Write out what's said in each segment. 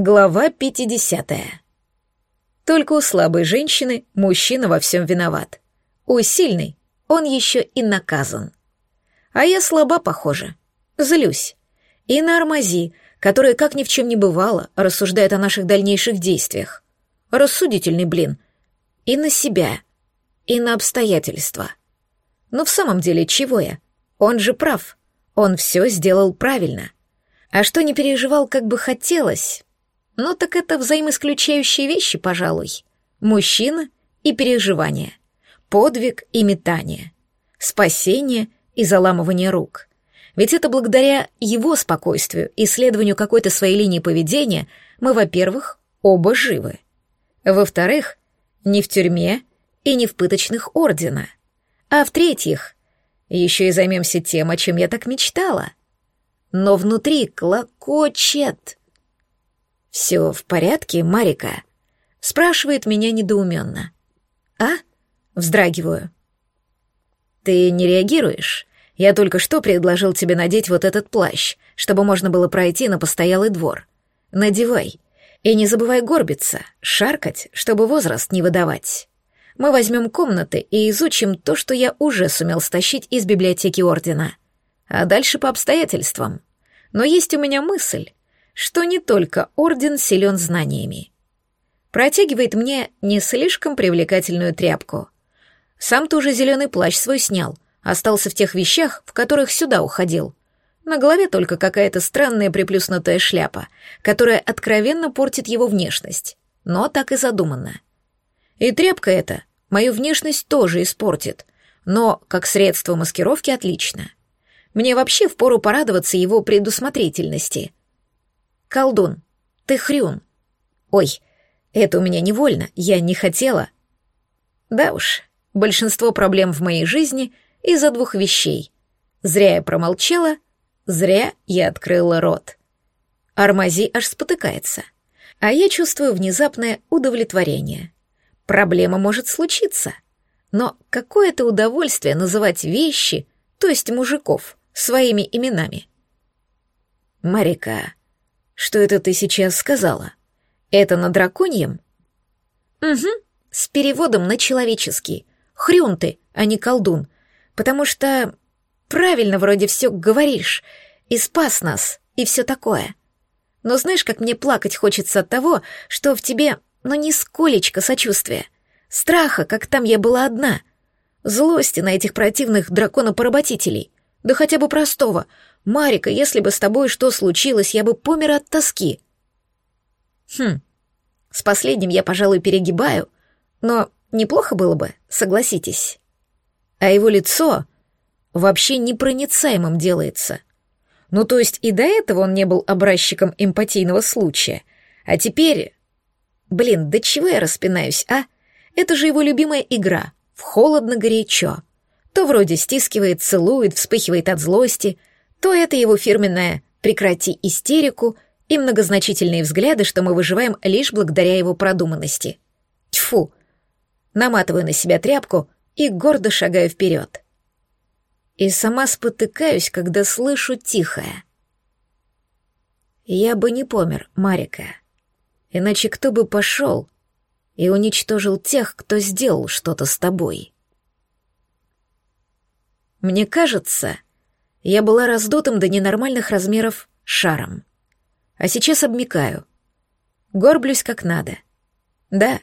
Глава 50. Только у слабой женщины мужчина во всем виноват. У сильной он еще и наказан. А я слаба, похоже. Злюсь. И на Армази, которая, как ни в чем не бывало, рассуждает о наших дальнейших действиях. Рассудительный, блин. И на себя. И на обстоятельства. Но в самом деле, чего я? Он же прав. Он все сделал правильно. А что не переживал, как бы хотелось, ну так это взаимоисключающие вещи, пожалуй. Мужчина и переживание. Подвиг и метание. Спасение и заламывание рук. Ведь это благодаря его спокойствию и следованию какой-то своей линии поведения мы, во-первых, оба живы. Во-вторых, не в тюрьме и не в пыточных ордена. А в-третьих, еще и займемся тем, о чем я так мечтала. Но внутри клокочет. «Все в порядке, Марика?» — спрашивает меня недоуменно. «А?» — вздрагиваю. «Ты не реагируешь? Я только что предложил тебе надеть вот этот плащ, чтобы можно было пройти на постоялый двор. Надевай. И не забывай горбиться, шаркать, чтобы возраст не выдавать. Мы возьмем комнаты и изучим то, что я уже сумел стащить из библиотеки Ордена. А дальше по обстоятельствам. Но есть у меня мысль, что не только орден силен знаниями. Протягивает мне не слишком привлекательную тряпку. Сам тоже зеленый плащ свой снял, остался в тех вещах, в которых сюда уходил. На голове только какая-то странная приплюснутая шляпа, которая откровенно портит его внешность, но так и задумано. И тряпка эта мою внешность тоже испортит, но как средство маскировки отлично. Мне вообще впору порадоваться его предусмотрительности — «Колдун, ты хрюн». «Ой, это у меня невольно, я не хотела». Да уж, большинство проблем в моей жизни из-за двух вещей. Зря я промолчала, зря я открыла рот. Армази аж спотыкается, а я чувствую внезапное удовлетворение. Проблема может случиться, но какое это удовольствие называть вещи, то есть мужиков, своими именами. Марика, что это ты сейчас сказала? Это на драконьем? Угу, с переводом на человеческий. Хрюн ты, а не колдун. Потому что правильно вроде все говоришь, и спас нас, и все такое. Но знаешь, как мне плакать хочется от того, что в тебе, ну, нисколечко сочувствия. Страха, как там я была одна. Злости на этих противных драконопоработителей. Да хотя бы простого — Марика, если бы с тобой что случилось, я бы помер от тоски. Хм, с последним я, пожалуй, перегибаю, но неплохо было бы, согласитесь. А его лицо вообще непроницаемым делается. Ну, то есть и до этого он не был образчиком эмпатийного случая, а теперь... Блин, да чего я распинаюсь, а? Это же его любимая игра, в холодно-горячо. То вроде стискивает, целует, вспыхивает от злости, то это его фирменное «прекрати истерику» и многозначительные взгляды, что мы выживаем лишь благодаря его продуманности. Тьфу! Наматываю на себя тряпку и гордо шагаю вперед. И сама спотыкаюсь, когда слышу тихое. Я бы не помер, Марика. Иначе кто бы пошел и уничтожил тех, кто сделал что-то с тобой? Мне кажется, я была раздутым до ненормальных размеров шаром. А сейчас обмикаю. Горблюсь как надо. Да,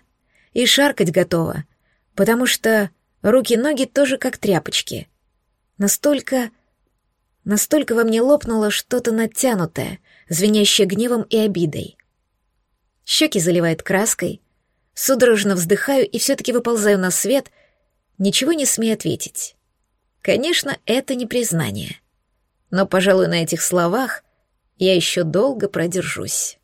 и шаркать готова, потому что руки-ноги тоже как тряпочки. Настолько... Настолько во мне лопнуло что-то натянутое, звенящее гневом и обидой. Щеки заливает краской, судорожно вздыхаю и все-таки выползаю на свет, ничего не смею ответить. Конечно, это не признание но, пожалуй, на этих словах я еще долго продержусь.